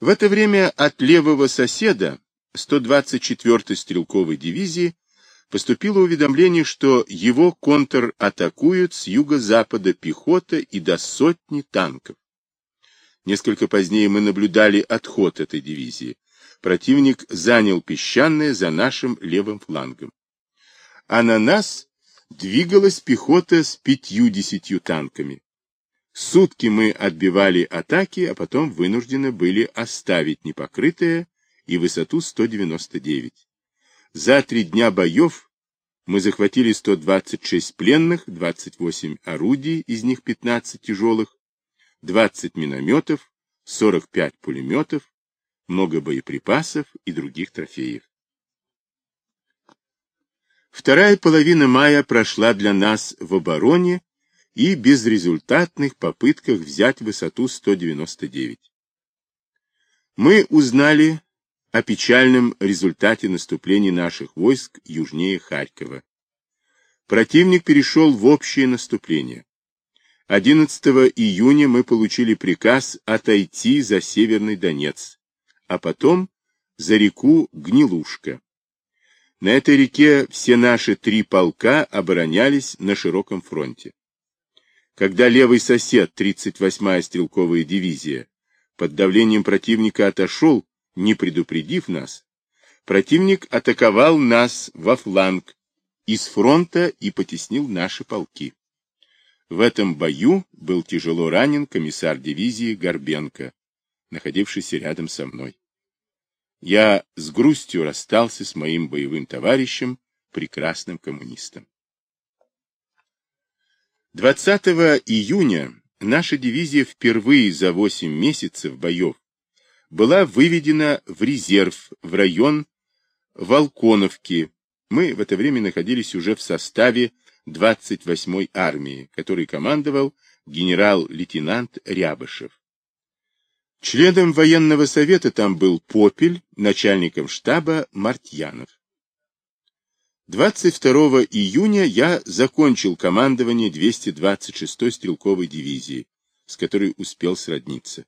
В это время от левого соседа 124-й стрелковой дивизии поступило уведомление, что его контр-атакуют с юго-запада пехота и до сотни танков. Несколько позднее мы наблюдали отход этой дивизии. Противник занял песчаное за нашим левым флангом. А на нас двигалась пехота с пятью-десятью танками. Сутки мы отбивали атаки, а потом вынуждены были оставить непокрытое и высоту 199. За три дня боев мы захватили 126 пленных, 28 орудий, из них 15 тяжелых, 20 минометов, 45 пулеметов, много боеприпасов и других трофеев. Вторая половина мая прошла для нас в обороне и безрезультатных попытках взять высоту 199. Мы узнали о печальном результате наступления наших войск южнее Харькова. Противник перешел в общее наступление. 11 июня мы получили приказ отойти за Северный Донец, а потом за реку Гнилушка. На этой реке все наши три полка оборонялись на широком фронте. Когда левый сосед, 38-я стрелковая дивизия, под давлением противника отошел, не предупредив нас, противник атаковал нас во фланг из фронта и потеснил наши полки. В этом бою был тяжело ранен комиссар дивизии Горбенко, находившийся рядом со мной. Я с грустью расстался с моим боевым товарищем, прекрасным коммунистом. 20 июня наша дивизия впервые за 8 месяцев боев была выведена в резерв в район Волконовки. Мы в это время находились уже в составе 28-й армии, которой командовал генерал-лейтенант Рябышев. Членом военного совета там был Попель, начальником штаба Мартьянов. 22 июня я закончил командование 226-й стрелковой дивизии, с которой успел сродниться.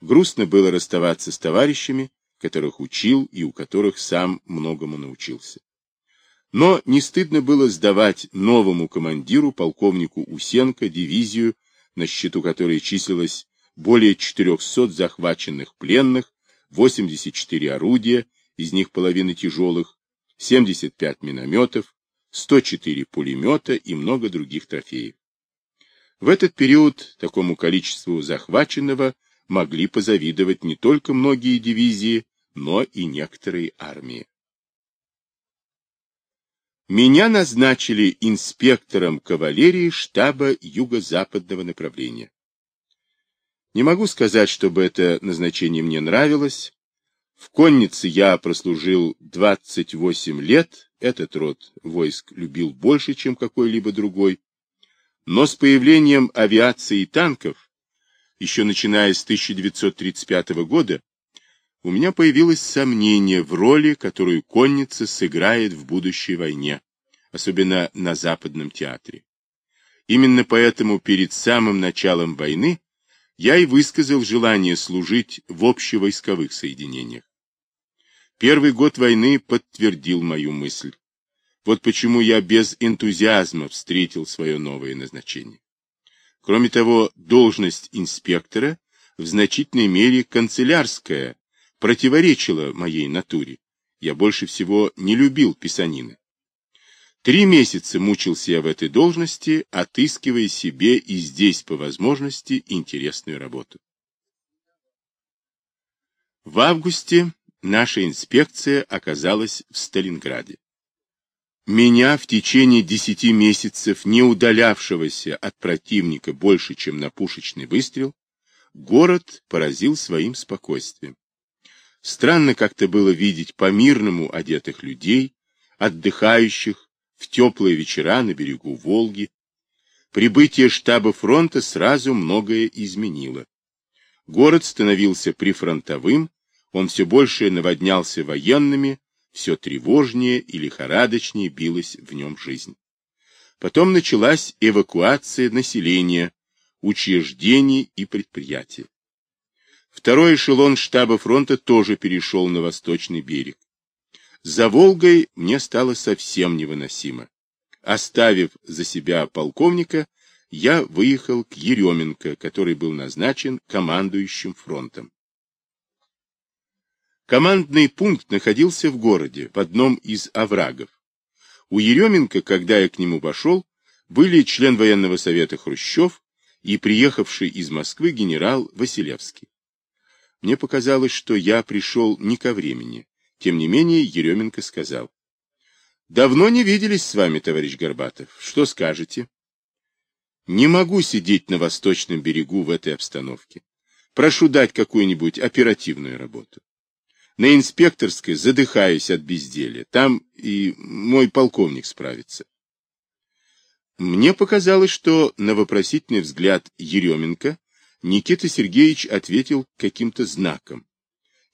Грустно было расставаться с товарищами, которых учил и у которых сам многому научился. Но не стыдно было сдавать новому командиру, полковнику Усенко, дивизию, на счету которой числилось более 400 захваченных пленных, 84 орудия, из них половина тяжелых, 75 минометов, 104 пулемета и много других трофеев. В этот период такому количеству захваченного могли позавидовать не только многие дивизии, но и некоторые армии. Меня назначили инспектором кавалерии штаба юго-западного направления. Не могу сказать, чтобы это назначение мне нравилось. В коннице я прослужил 28 лет, этот род войск любил больше, чем какой-либо другой. Но с появлением авиации и танков, еще начиная с 1935 года, у меня появилось сомнение в роли, которую конница сыграет в будущей войне, особенно на Западном театре. Именно поэтому перед самым началом войны я и высказал желание служить в общевойсковых соединениях. Первый год войны подтвердил мою мысль. Вот почему я без энтузиазма встретил свое новое назначение. Кроме того, должность инспектора в значительной мере канцелярская противоречила моей натуре. Я больше всего не любил писанины. Три месяца мучился я в этой должности, отыскивая себе и здесь по возможности интересную работу. В августе наша инспекция оказалась в Сталинграде. Меня в течение десяти месяцев, не удалявшегося от противника больше, чем на пушечный выстрел, город поразил своим спокойствием. Странно как-то было видеть по-мирному одетых людей, отдыхающих, в теплые вечера на берегу Волги. Прибытие штаба фронта сразу многое изменило. Город становился прифронтовым, он все больше наводнялся военными, все тревожнее и лихорадочнее билась в нем жизнь. Потом началась эвакуация населения, учреждений и предприятий. Второй эшелон штаба фронта тоже перешел на восточный берег. За Волгой мне стало совсем невыносимо. Оставив за себя полковника, я выехал к Еременко, который был назначен командующим фронтом. Командный пункт находился в городе, в одном из оврагов. У Еременко, когда я к нему пошел, были член военного совета Хрущев и приехавший из Москвы генерал Василевский. Мне показалось, что я пришел не ко времени. Тем не менее, Еременко сказал. Давно не виделись с вами, товарищ Горбатов. Что скажете? Не могу сидеть на восточном берегу в этой обстановке. Прошу дать какую-нибудь оперативную работу. На инспекторской задыхаюсь от безделья. Там и мой полковник справится. Мне показалось, что на вопросительный взгляд Еременко Никита Сергеевич ответил каким-то знаком.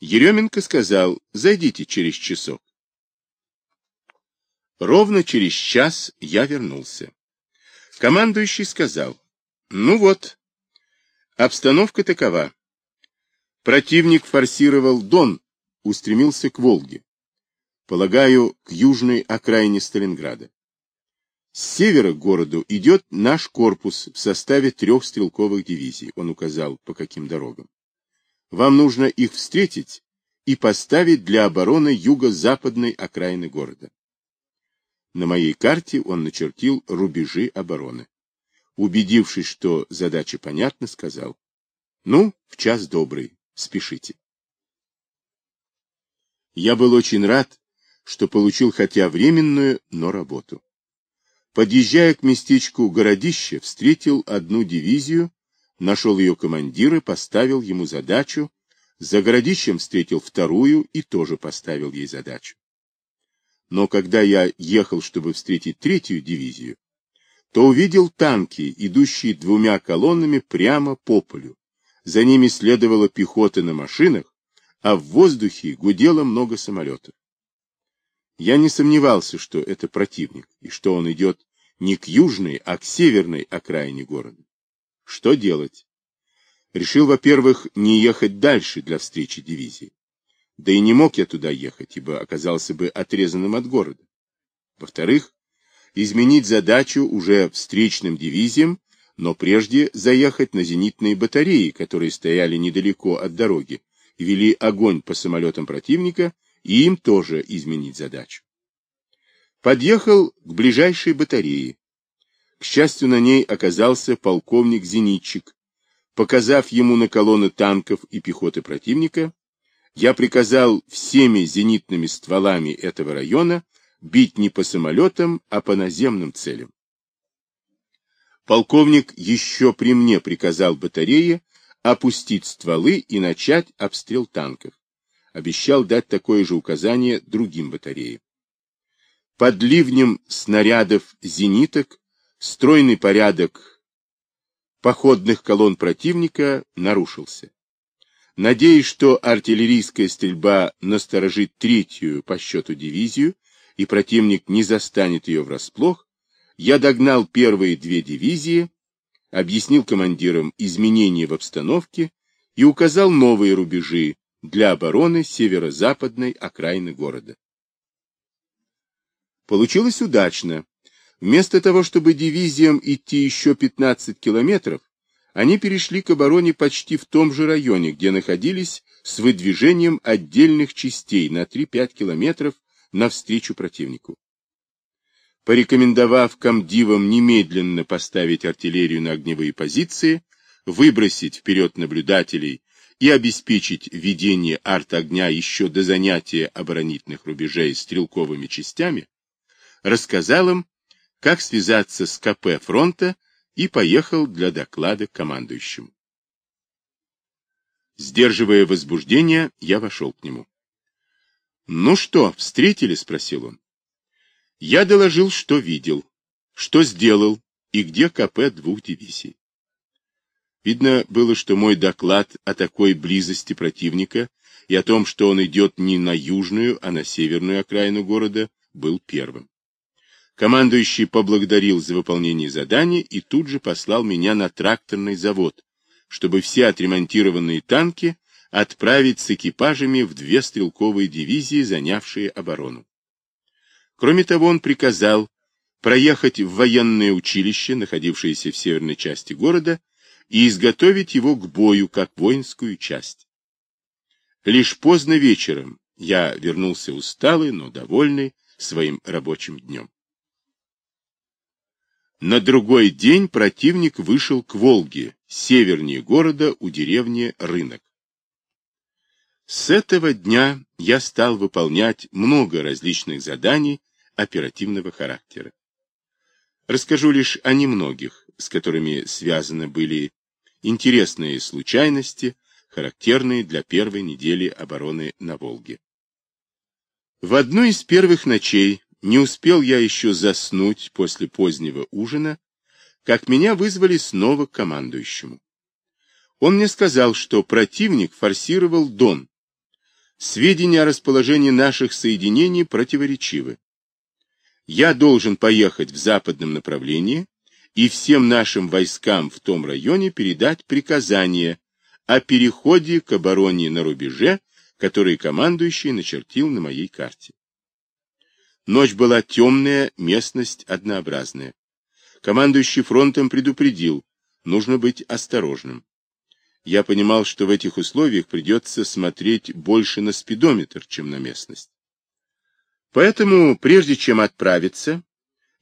Еременко сказал, зайдите через часок. Ровно через час я вернулся. Командующий сказал, ну вот, обстановка такова. Противник форсировал Дон, устремился к Волге. Полагаю, к южной окраине Сталинграда. С севера к городу идет наш корпус в составе трех стрелковых дивизий. Он указал, по каким дорогам. Вам нужно их встретить и поставить для обороны юго-западной окраины города. На моей карте он начертил рубежи обороны. Убедившись, что задача понятна, сказал, ну, в час добрый, спешите. Я был очень рад, что получил хотя временную, но работу. Подъезжая к местечку Городище, встретил одну дивизию, нашел ее командира, поставил ему задачу, за Городищем встретил вторую и тоже поставил ей задачу. Но когда я ехал, чтобы встретить третью дивизию, то увидел танки, идущие двумя колоннами прямо по полю. За ними следовала пехота на машинах, а в воздухе гудело много самолетов. Я не сомневался, что это противник, и что он идет не к южной, а к северной окраине города. Что делать? Решил, во-первых, не ехать дальше для встречи дивизии. Да и не мог я туда ехать, ибо оказался бы отрезанным от города. Во-вторых, изменить задачу уже встречным дивизиям, но прежде заехать на зенитные батареи, которые стояли недалеко от дороги, вели огонь по самолетам противника, и им тоже изменить задачу. Подъехал к ближайшей батарее. К счастью, на ней оказался полковник-зенитчик. Показав ему на колонны танков и пехоты противника, я приказал всеми зенитными стволами этого района бить не по самолетам, а по наземным целям. Полковник еще при мне приказал батарее опустить стволы и начать обстрел танков. Обещал дать такое же указание другим батареям. Под ливнем снарядов зениток стройный порядок походных колонн противника нарушился. Надеясь, что артиллерийская стрельба насторожит третью по счету дивизию, и противник не застанет ее врасплох, я догнал первые две дивизии, объяснил командирам изменения в обстановке и указал новые рубежи для обороны северо-западной окраины города. Получилось удачно. Вместо того, чтобы дивизиям идти еще 15 километров, они перешли к обороне почти в том же районе, где находились с выдвижением отдельных частей на 3-5 километров навстречу противнику. Порекомендовав комдивам немедленно поставить артиллерию на огневые позиции, выбросить вперед наблюдателей и обеспечить ведение арт-огня еще до занятия оборонительных рубежей стрелковыми частями, рассказал им, как связаться с КП фронта и поехал для доклада командующему. Сдерживая возбуждение, я вошел к нему. «Ну что, встретили?» — спросил он. Я доложил, что видел, что сделал и где КП двух дивизий. Видно было, что мой доклад о такой близости противника и о том, что он идет не на южную, а на северную окраину города, был первым. Командующий поблагодарил за выполнение задания и тут же послал меня на тракторный завод, чтобы все отремонтированные танки отправить с экипажами в две стрелковые дивизии, занявшие оборону. Кроме того, он приказал проехать в военное училище, находившееся в северной части города, и изготовить его к бою как воинскую часть. Лишь поздно вечером я вернулся усталый, но довольный своим рабочим днем. На другой день противник вышел к Волге, севернее города у деревни Рынок. С этого дня я стал выполнять много различных заданий оперативного характера. Расскажу лишь о немногих, с которыми связаны были интересные случайности, характерные для первой недели обороны на Волге. В одну из первых ночей не успел я еще заснуть после позднего ужина, как меня вызвали снова к командующему. Он мне сказал, что противник форсировал Дон. Сведения о расположении наших соединений противоречивы. Я должен поехать в западном направлении и всем нашим войскам в том районе передать приказание о переходе к обороне на рубеже, который командующий начертил на моей карте. Ночь была темная, местность однообразная. Командующий фронтом предупредил, нужно быть осторожным. Я понимал, что в этих условиях придется смотреть больше на спидометр, чем на местность. Поэтому, прежде чем отправиться,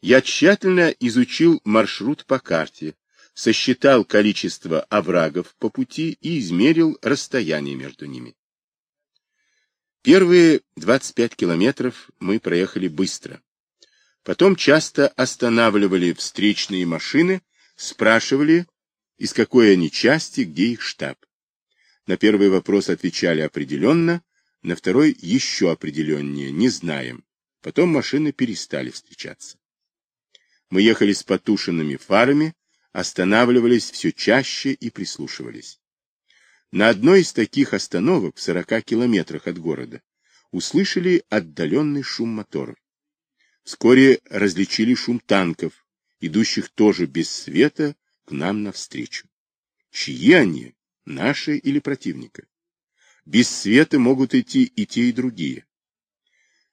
я тщательно изучил маршрут по карте, сосчитал количество оврагов по пути и измерил расстояние между ними. Первые 25 километров мы проехали быстро. Потом часто останавливали встречные машины, спрашивали, из какой они части, где их штаб. На первый вопрос отвечали определенно, на второй еще определеннее, не знаем. Потом машины перестали встречаться. Мы ехали с потушенными фарами, останавливались все чаще и прислушивались. На одной из таких остановок в 40 километрах от города услышали отдаленный шум моторов. Вскоре различили шум танков, идущих тоже без света к нам навстречу. Чьи они, наши или противника? Без света могут идти и те, и другие.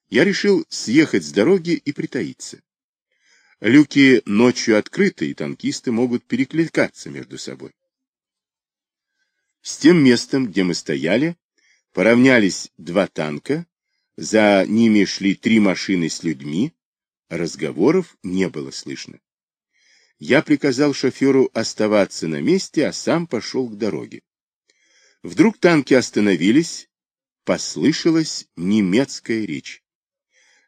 Я решил съехать с дороги и притаиться. Люки ночью открыты, и танкисты могут перекликаться между собой. С тем местом, где мы стояли, поравнялись два танка, за ними шли три машины с людьми, разговоров не было слышно. Я приказал шоферу оставаться на месте, а сам пошел к дороге. Вдруг танки остановились, послышалась немецкая речь.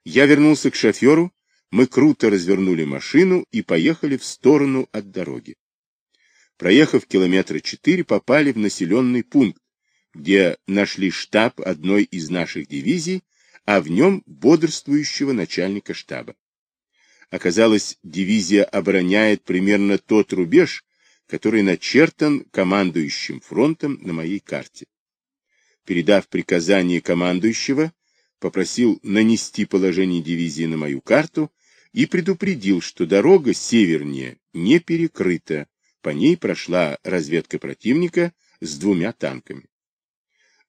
Я вернулся к шоферу, мы круто развернули машину и поехали в сторону от дороги. Проехав километра четыре, попали в населенный пункт, где нашли штаб одной из наших дивизий, а в нем бодрствующего начальника штаба. Оказалось, дивизия обороняет примерно тот рубеж, который начертан командующим фронтом на моей карте. Передав приказание командующего, попросил нанести положение дивизии на мою карту и предупредил, что дорога севернее не перекрыта, по ней прошла разведка противника с двумя танками.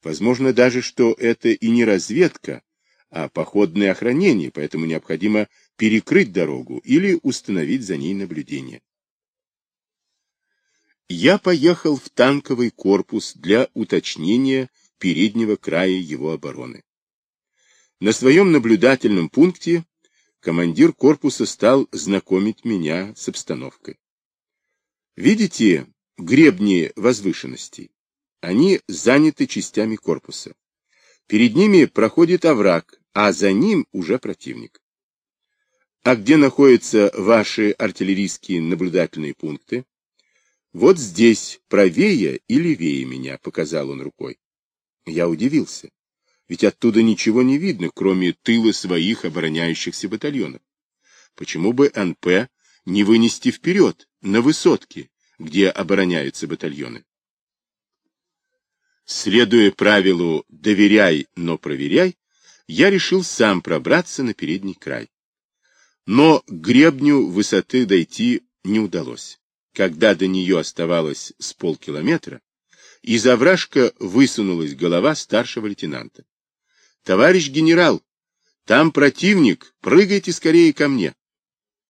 Возможно даже, что это и не разведка, а походное охранение, поэтому необходимо перекрыть дорогу или установить за ней наблюдение. Я поехал в танковый корпус для уточнения переднего края его обороны. На своем наблюдательном пункте командир корпуса стал знакомить меня с обстановкой. Видите гребни возвышенностей? Они заняты частями корпуса. Перед ними проходит овраг, а за ним уже противник. А где находятся ваши артиллерийские наблюдательные пункты? Вот здесь, правее и левее меня, показал он рукой. Я удивился, ведь оттуда ничего не видно, кроме тыла своих обороняющихся батальонов. Почему бы НП не вынести вперед, на высотке, где обороняются батальоны. Следуя правилу «доверяй, но проверяй», я решил сам пробраться на передний край. Но к гребню высоты дойти не удалось. Когда до нее оставалось с полкилометра, Из овражка высунулась голова старшего лейтенанта. — Товарищ генерал, там противник, прыгайте скорее ко мне.